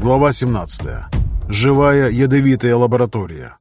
Глава 17. Живая ядовитая лаборатория.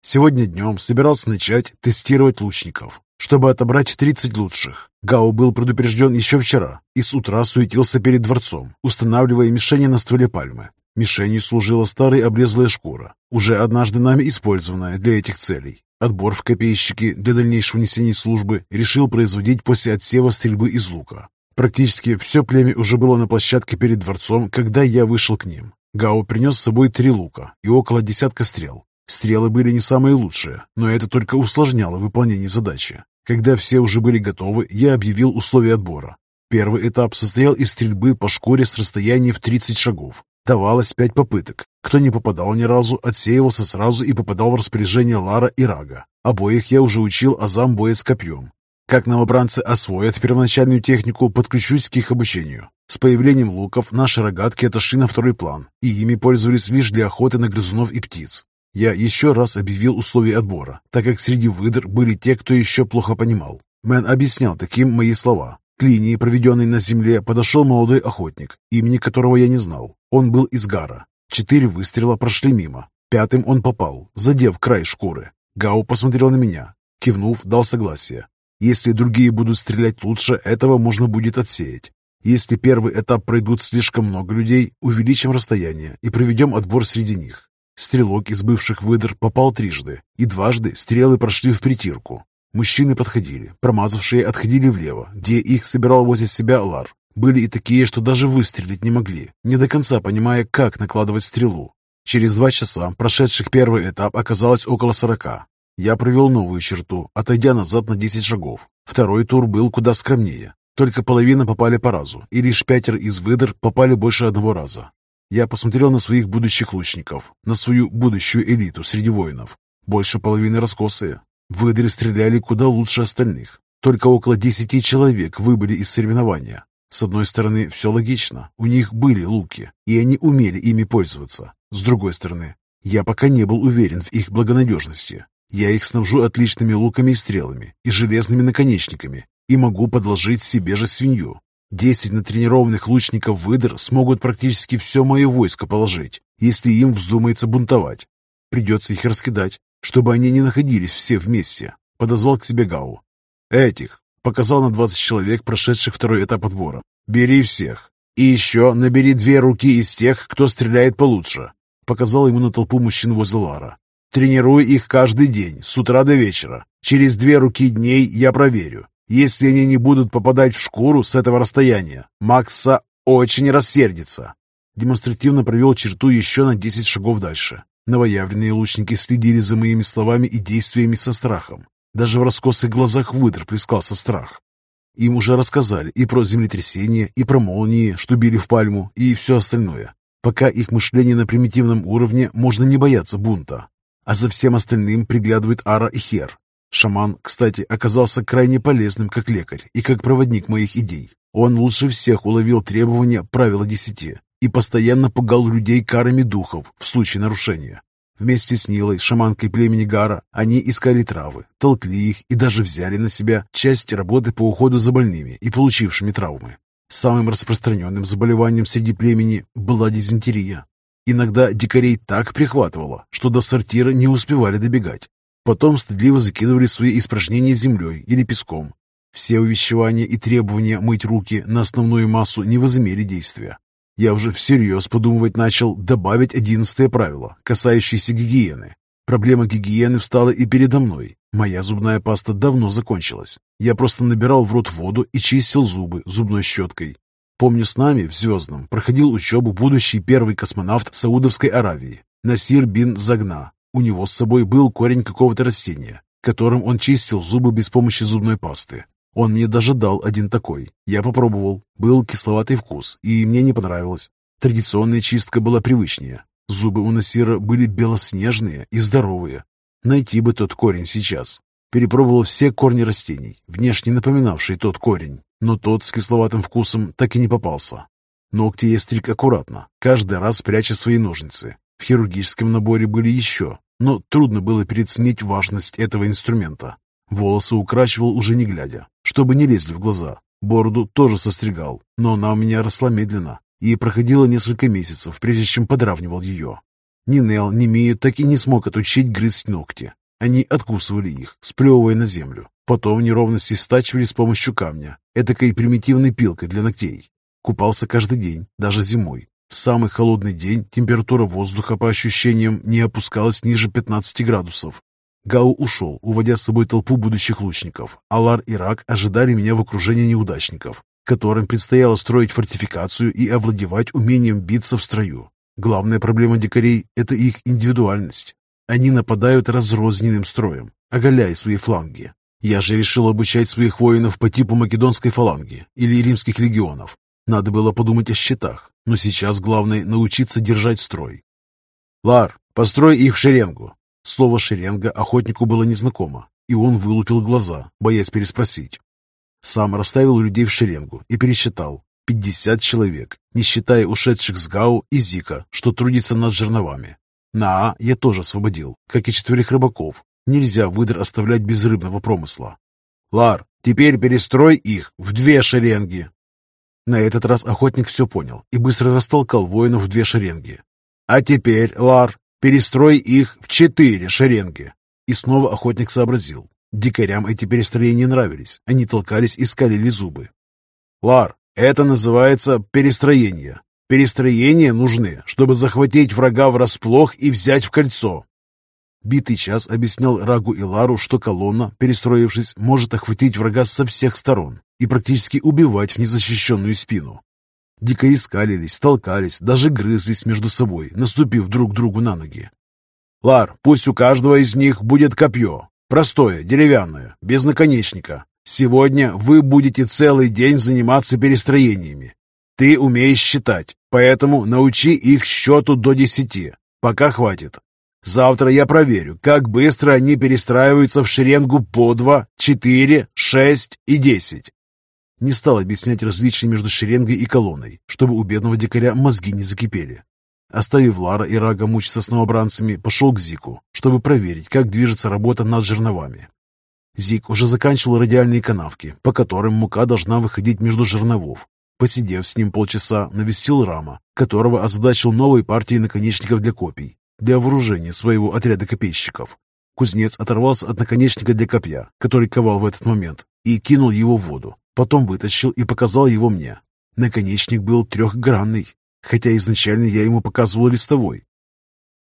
Сегодня днем собирался начать тестировать лучников, чтобы отобрать 30 лучших. Гао был предупрежден еще вчера и с утра суетился перед дворцом, устанавливая мишени на стволе пальмы. Мишенью служила старая облезлая шкура, уже однажды нами использованная для этих целей. Отбор в копейщики для дальнейшего несения службы решил производить после отсева стрельбы из лука. Практически все племя уже было на площадке перед дворцом, когда я вышел к ним. Гао принес с собой три лука и около десятка стрел. Стрелы были не самые лучшие, но это только усложняло выполнение задачи. Когда все уже были готовы, я объявил условия отбора. Первый этап состоял из стрельбы по шкуре с расстояния в 30 шагов. Давалось пять попыток. Кто не попадал ни разу, отсеивался сразу и попадал в распоряжение Лара и Рага. Обоих я уже учил азам боя с копьем. Как новобранцы освоят первоначальную технику, подключусь к их обучению. С появлением луков наши рогатки отошли на второй план, и ими пользовались лишь для охоты на грызунов и птиц. Я еще раз объявил условия отбора, так как среди выдр были те, кто еще плохо понимал. Мэн объяснял таким мои слова. К линии, проведенной на земле, подошел молодой охотник, имени которого я не знал. Он был из Гара. Четыре выстрела прошли мимо. Пятым он попал, задев край шкуры. Гау посмотрел на меня. Кивнув, дал согласие. Если другие будут стрелять лучше, этого можно будет отсеять. Если первый этап пройдут слишком много людей, увеличим расстояние и проведем отбор среди них. Стрелок из бывших выдр попал трижды, и дважды стрелы прошли в притирку. Мужчины подходили, промазавшие отходили влево, где их собирал возле себя Лар. Были и такие, что даже выстрелить не могли, не до конца понимая, как накладывать стрелу. Через два часа, прошедших первый этап, оказалось около сорока. Я провел новую черту, отойдя назад на 10 шагов. Второй тур был куда скромнее. Только половина попали по разу, и лишь пятеро из выдр попали больше одного раза. Я посмотрел на своих будущих лучников, на свою будущую элиту среди воинов. Больше половины раскосые. Выдры стреляли куда лучше остальных. Только около десяти человек выбыли из соревнования. С одной стороны, все логично. У них были луки, и они умели ими пользоваться. С другой стороны, я пока не был уверен в их благонадежности. Я их снабжу отличными луками и стрелами, и железными наконечниками, и могу подложить себе же свинью. Десять натренированных лучников выдр смогут практически все мое войско положить, если им вздумается бунтовать. Придется их раскидать, чтобы они не находились все вместе. Подозвал к себе Гау. Этих. Показал на двадцать человек, прошедших второй этап отбора. Бери всех. И еще набери две руки из тех, кто стреляет получше. Показал ему на толпу мужчин возле Лара. Тренируй их каждый день, с утра до вечера. Через две руки дней я проверю. Если они не будут попадать в шкуру с этого расстояния, Макса очень рассердится. Демонстративно провел черту еще на 10 шагов дальше. Новоявленные лучники следили за моими словами и действиями со страхом. Даже в раскосых глазах выдр плескался страх. Им уже рассказали и про землетрясение, и про молнии, что били в пальму, и все остальное. Пока их мышление на примитивном уровне, можно не бояться бунта а за всем остальным приглядывают Ара и Хер. Шаман, кстати, оказался крайне полезным как лекарь и как проводник моих идей. Он лучше всех уловил требования правила десяти и постоянно пугал людей карами духов в случае нарушения. Вместе с Нилой, шаманкой племени Гара, они искали травы, толкли их и даже взяли на себя часть работы по уходу за больными и получившими травмы. Самым распространенным заболеванием среди племени была дизентерия, Иногда дикарей так прихватывало, что до сортира не успевали добегать. Потом стыдливо закидывали свои испражнения землей или песком. Все увещевания и требования мыть руки на основную массу не возымели действия. Я уже всерьез подумывать начал добавить одиннадцатое правило, касающееся гигиены. Проблема гигиены встала и передо мной. Моя зубная паста давно закончилась. Я просто набирал в рот воду и чистил зубы зубной щеткой. Помню, с нами в Звездном проходил учебу будущий первый космонавт Саудовской Аравии Насир бин Загна. У него с собой был корень какого-то растения, которым он чистил зубы без помощи зубной пасты. Он мне даже дал один такой. Я попробовал. Был кисловатый вкус, и мне не понравилось. Традиционная чистка была привычнее. Зубы у Насира были белоснежные и здоровые. Найти бы тот корень сейчас. Перепробовал все корни растений, внешне напоминавшие тот корень, но тот с кисловатым вкусом так и не попался. Ногти я стриг аккуратно, каждый раз пряча свои ножницы. В хирургическом наборе были еще, но трудно было переоценить важность этого инструмента. Волосы украчивал уже не глядя, чтобы не лезли в глаза. Бороду тоже состригал, но она у меня росла медленно, и проходило несколько месяцев, прежде чем подравнивал ее. Ни Нел, ни Мию так и не смог отучить грызть ногти. Они откусывали их, сплевывая на землю. Потом неровности стачивали с помощью камня, этакой примитивной пилкой для ногтей. Купался каждый день, даже зимой. В самый холодный день температура воздуха по ощущениям не опускалась ниже 15 градусов. Гау ушел, уводя с собой толпу будущих лучников. Алар и Рак ожидали меня в окружении неудачников, которым предстояло строить фортификацию и овладевать умением биться в строю. Главная проблема дикарей – это их индивидуальность. Они нападают разрозненным строем, оголяя свои фланги. Я же решил обучать своих воинов по типу македонской фаланги или римских легионов. Надо было подумать о щитах, но сейчас главное научиться держать строй. «Лар, построй их в шеренгу!» Слово «шеренга» охотнику было незнакомо, и он вылупил глаза, боясь переспросить. Сам расставил людей в шеренгу и пересчитал. Пятьдесят человек, не считая ушедших с Гау и Зика, что трудится над жерновами. Наа я тоже освободил, как и четверых рыбаков. Нельзя выдр оставлять без рыбного промысла. Лар, теперь перестрой их в две шеренги. На этот раз охотник все понял и быстро растолкал воинов в две шеренги. А теперь, Лар, перестрой их в четыре шеренги. И снова охотник сообразил. Дикарям эти перестроения нравились. Они толкались и скалили зубы. Лар, это называется перестроение. Перестроения нужны, чтобы захватить врага врасплох и взять в кольцо. Битый час объяснял Рагу и Лару, что колонна, перестроившись, может охватить врага со всех сторон и практически убивать в незащищенную спину. Дикари скалились, толкались, даже грызлись между собой, наступив друг другу на ноги. «Лар, пусть у каждого из них будет копье. Простое, деревянное, без наконечника. Сегодня вы будете целый день заниматься перестроениями. Ты умеешь считать, поэтому научи их счету до десяти. Пока хватит. Завтра я проверю, как быстро они перестраиваются в шеренгу по два, четыре, шесть и десять. Не стал объяснять различия между шеренгой и колонной, чтобы у бедного дикаря мозги не закипели. Оставив Лара и Рага мучиться с новобранцами, пошел к Зику, чтобы проверить, как движется работа над жерновами. Зик уже заканчивал радиальные канавки, по которым мука должна выходить между жерновов. Посидев с ним полчаса, навестил Рама, которого озадачил новой партией наконечников для копий, для вооружения своего отряда копейщиков. Кузнец оторвался от наконечника для копья, который ковал в этот момент, и кинул его в воду. Потом вытащил и показал его мне. Наконечник был трехгранный, хотя изначально я ему показывал листовой.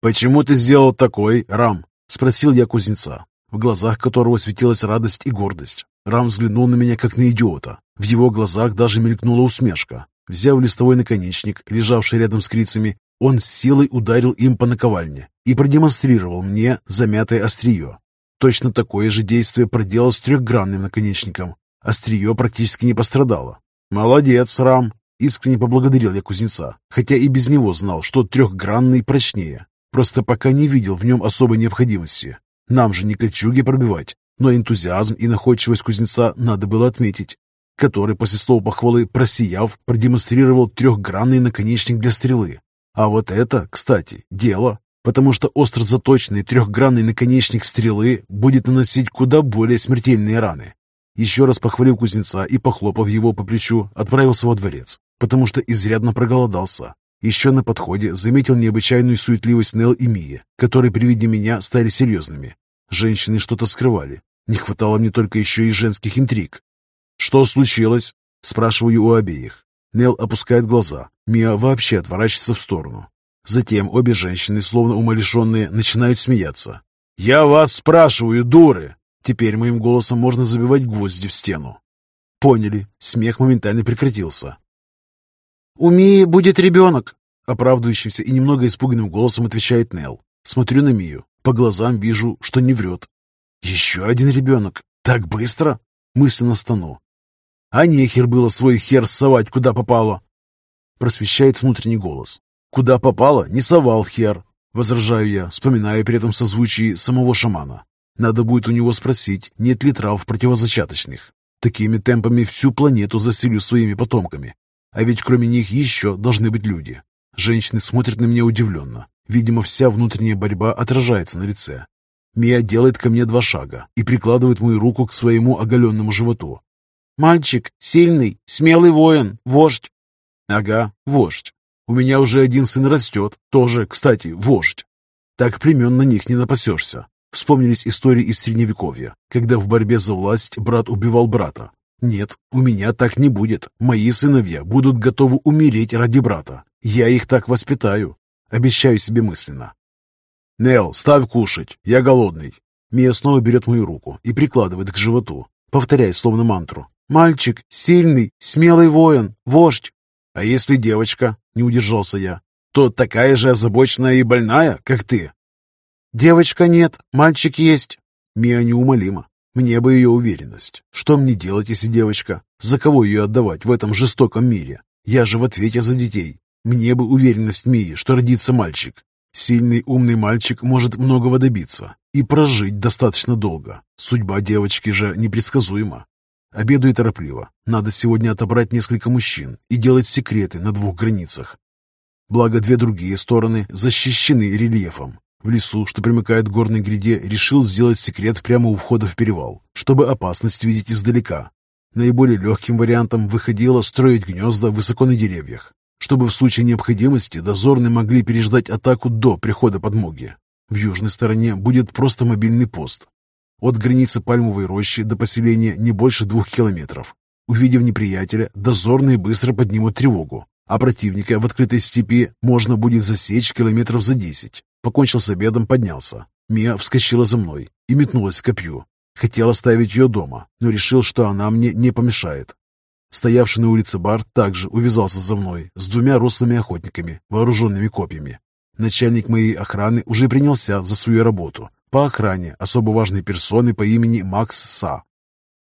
«Почему ты сделал такой, Рам?» — спросил я кузнеца в глазах которого светилась радость и гордость. Рам взглянул на меня, как на идиота. В его глазах даже мелькнула усмешка. Взяв листовой наконечник, лежавший рядом с крицами, он с силой ударил им по наковальне и продемонстрировал мне замятое острие. Точно такое же действие проделал с трехгранным наконечником. Острие практически не пострадало. «Молодец, Рам!» Искренне поблагодарил я кузнеца, хотя и без него знал, что трехгранный прочнее. Просто пока не видел в нем особой необходимости. Нам же не кольчуги пробивать, но энтузиазм и находчивость кузнеца надо было отметить, который после слова похвалы, просияв, продемонстрировал трехгранный наконечник для стрелы. А вот это, кстати, дело, потому что остро заточенный трехгранный наконечник стрелы будет наносить куда более смертельные раны. Еще раз похвалив кузнеца и, похлопав его по плечу, отправился во дворец, потому что изрядно проголодался. Еще на подходе заметил необычайную суетливость Нел и Мии, которые при виде меня стали серьезными. Женщины что-то скрывали. Не хватало мне только еще и женских интриг. «Что случилось?» – спрашиваю у обеих. Нел опускает глаза. Мия вообще отворачивается в сторону. Затем обе женщины, словно умалишенные, начинают смеяться. «Я вас спрашиваю, дуры!» Теперь моим голосом можно забивать гвозди в стену. Поняли. Смех моментально прекратился. «У Мии будет ребенок!» Оправдывающимся и немного испуганным голосом отвечает Нел. Смотрю на Мию. По глазам вижу, что не врет. «Еще один ребенок? Так быстро?» Мысленно стану. «А нехер было свой хер совать, куда попало!» Просвещает внутренний голос. «Куда попало, не совал хер!» Возражаю я, вспоминая при этом созвучии самого шамана. Надо будет у него спросить, нет ли трав противозачаточных. Такими темпами всю планету заселю своими потомками. А ведь кроме них еще должны быть люди. Женщины смотрят на меня удивленно. Видимо, вся внутренняя борьба отражается на лице. Мия делает ко мне два шага и прикладывает мою руку к своему оголенному животу. Мальчик, сильный, смелый воин, вождь. Ага, вождь. У меня уже один сын растет, тоже, кстати, вождь. Так племен на них не напасешься. Вспомнились истории из Средневековья, когда в борьбе за власть брат убивал брата. Нет, у меня так не будет. Мои сыновья будут готовы умереть ради брата. Я их так воспитаю. Обещаю себе мысленно. Нел, ставь кушать, я голодный. Мия снова берет мою руку и прикладывает к животу, повторяя словно мантру. «Мальчик, сильный, смелый воин, вождь!» «А если девочка?» — не удержался я. «То такая же озабоченная и больная, как ты?» «Девочка нет, мальчик есть». Мия неумолима. Мне бы ее уверенность. Что мне делать, если девочка? За кого ее отдавать в этом жестоком мире? Я же в ответе за детей. Мне бы уверенность Мии, что родится мальчик. Сильный, умный мальчик может многого добиться и прожить достаточно долго. Судьба девочки же непредсказуема. Обедаю торопливо. Надо сегодня отобрать несколько мужчин и делать секреты на двух границах. Благо, две другие стороны защищены рельефом. В лесу, что примыкает к горной гряде, решил сделать секрет прямо у входа в перевал, чтобы опасность видеть издалека. Наиболее легким вариантом выходило строить гнезда высоко на деревьях, чтобы в случае необходимости дозорные могли переждать атаку до прихода подмоги. В южной стороне будет просто мобильный пост, от границы пальмовой рощи до поселения не больше двух километров. Увидев неприятеля, дозорные быстро поднимут тревогу, а противника в открытой степи можно будет засечь километров за десять. Покончил с обедом, поднялся. Мия вскочила за мной и метнулась к копью. Хотел оставить ее дома, но решил, что она мне не помешает. Стоявший на улице бар также увязался за мной с двумя рослыми охотниками, вооруженными копьями. Начальник моей охраны уже принялся за свою работу, по охране особо важной персоны по имени Макс Са.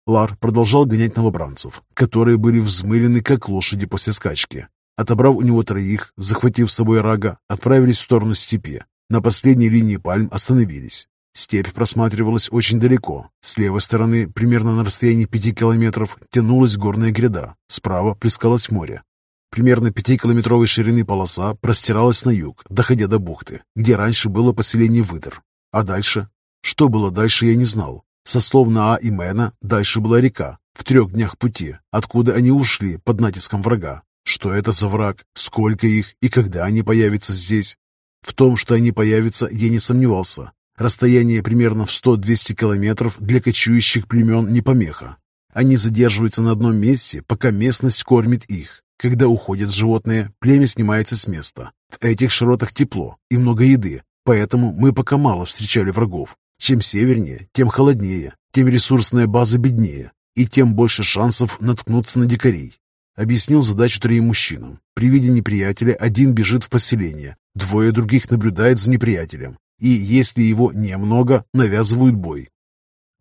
Лар продолжал гонять новобранцев, которые были взмылены, как лошади после скачки. Отобрав у него троих, захватив с собой рага, отправились в сторону степи. На последней линии пальм остановились. Степь просматривалась очень далеко. С левой стороны, примерно на расстоянии пяти километров, тянулась горная гряда. Справа плескалось море. Примерно пятикилометровой ширины полоса простиралась на юг, доходя до бухты, где раньше было поселение выдр. А дальше? Что было дальше, я не знал. Со слов Наа и Мэна, дальше была река, в трех днях пути, откуда они ушли под натиском врага. Что это за враг, сколько их и когда они появятся здесь? В том, что они появятся, я не сомневался. Расстояние примерно в 100-200 километров для кочующих племен не помеха. Они задерживаются на одном месте, пока местность кормит их. Когда уходят животные, племя снимается с места. В этих широтах тепло и много еды, Поэтому мы пока мало встречали врагов. Чем севернее, тем холоднее, тем ресурсная база беднее, и тем больше шансов наткнуться на дикарей. Объяснил задачу троим мужчинам. При виде неприятеля один бежит в поселение, двое других наблюдают за неприятелем, и, если его немного, навязывают бой.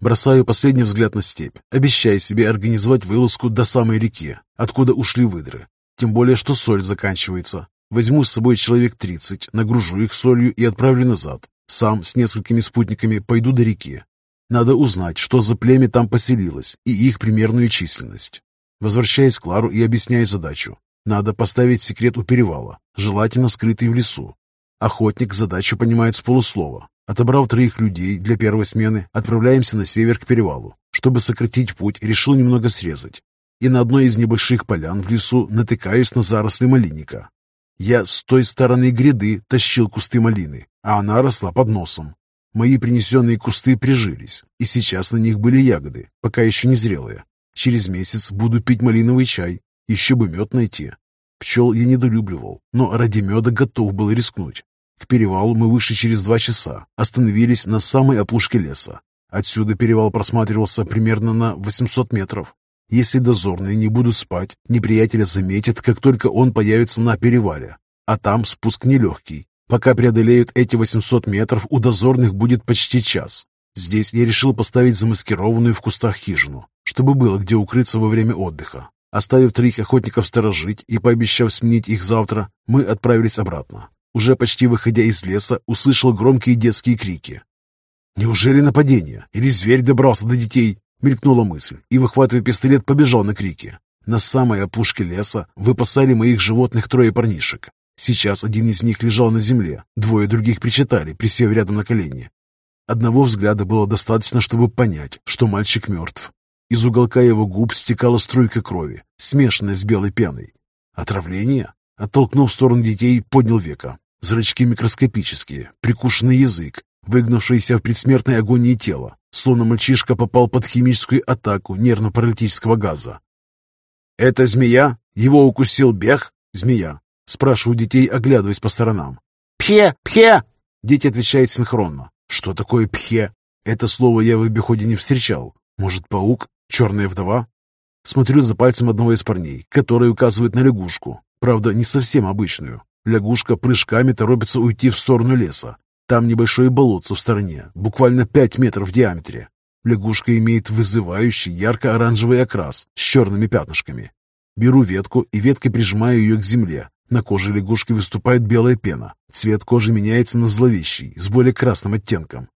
Бросаю последний взгляд на степь, обещая себе организовать вылазку до самой реки, откуда ушли выдры. Тем более, что соль заканчивается, Возьму с собой человек 30, нагружу их солью и отправлю назад. Сам с несколькими спутниками пойду до реки. Надо узнать, что за племя там поселилось и их примерную численность. Возвращаясь к Лару и объясняя задачу. Надо поставить секрет у перевала, желательно скрытый в лесу. Охотник задачу понимает с полуслова. Отобрав троих людей для первой смены, отправляемся на север к перевалу. Чтобы сократить путь, решил немного срезать. И на одной из небольших полян в лесу натыкаюсь на заросли малинника. Я с той стороны гряды тащил кусты малины, а она росла под носом. Мои принесенные кусты прижились, и сейчас на них были ягоды, пока еще не зрелые. Через месяц буду пить малиновый чай, еще бы мед найти. Пчел я недолюбливал, но ради меда готов был рискнуть. К перевалу мы вышли через два часа, остановились на самой опушке леса. Отсюда перевал просматривался примерно на 800 метров. Если дозорные не будут спать, неприятеля заметят, как только он появится на перевале. А там спуск нелегкий. Пока преодолеют эти 800 метров, у дозорных будет почти час. Здесь я решил поставить замаскированную в кустах хижину, чтобы было где укрыться во время отдыха. Оставив троих охотников сторожить и пообещав сменить их завтра, мы отправились обратно. Уже почти выходя из леса, услышал громкие детские крики. «Неужели нападение? Или зверь добрался до детей?» Мелькнула мысль, и, выхватывая пистолет, побежал на крики. На самой опушке леса выпасали моих животных трое парнишек. Сейчас один из них лежал на земле, двое других причитали, присев рядом на колени. Одного взгляда было достаточно, чтобы понять, что мальчик мертв. Из уголка его губ стекала струйка крови, смешанная с белой пеной. Отравление? Оттолкнув в сторону детей, поднял века. Зрачки микроскопические, прикушенный язык, выгнувшееся в предсмертной агонии тело, словно мальчишка попал под химическую атаку нервно-паралитического газа. «Это змея? Его укусил бег?» «Змея», — спрашиваю детей, оглядываясь по сторонам. «Пхе! Пхе!» Дети отвечают синхронно. «Что такое пхе?» Это слово я в обиходе не встречал. Может, паук? Черная вдова? Смотрю за пальцем одного из парней, который указывает на лягушку. Правда, не совсем обычную. Лягушка прыжками торопится уйти в сторону леса. Там небольшое болотце в стороне, буквально 5 метров в диаметре. Лягушка имеет вызывающий ярко-оранжевый окрас с черными пятнышками. Беру ветку и веткой прижимаю ее к земле. На коже лягушки выступает белая пена. Цвет кожи меняется на зловещий, с более красным оттенком.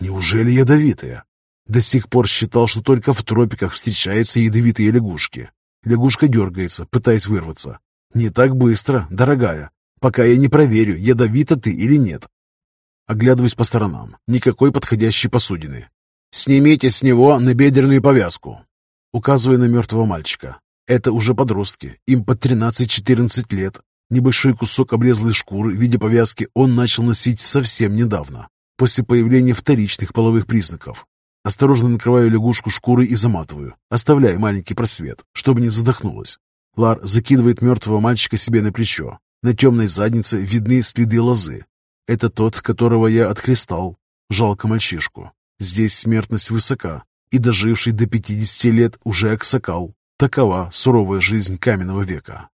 Неужели ядовитая? До сих пор считал, что только в тропиках встречаются ядовитые лягушки. Лягушка дергается, пытаясь вырваться. Не так быстро, дорогая, пока я не проверю, ядовита ты или нет. Оглядываюсь по сторонам. Никакой подходящей посудины. «Снимите с него набедренную повязку!» Указывая на мертвого мальчика. Это уже подростки, им по 13-14 лет. Небольшой кусок облезлой шкуры в виде повязки он начал носить совсем недавно, после появления вторичных половых признаков. Осторожно накрываю лягушку шкурой и заматываю, оставляя маленький просвет, чтобы не задохнулась. Лар закидывает мертвого мальчика себе на плечо. На темной заднице видны следы лозы. Это тот, которого я отхлестал. Жалко мальчишку. Здесь смертность высока, и доживший до 50 лет уже аксакал. Такова суровая жизнь каменного века.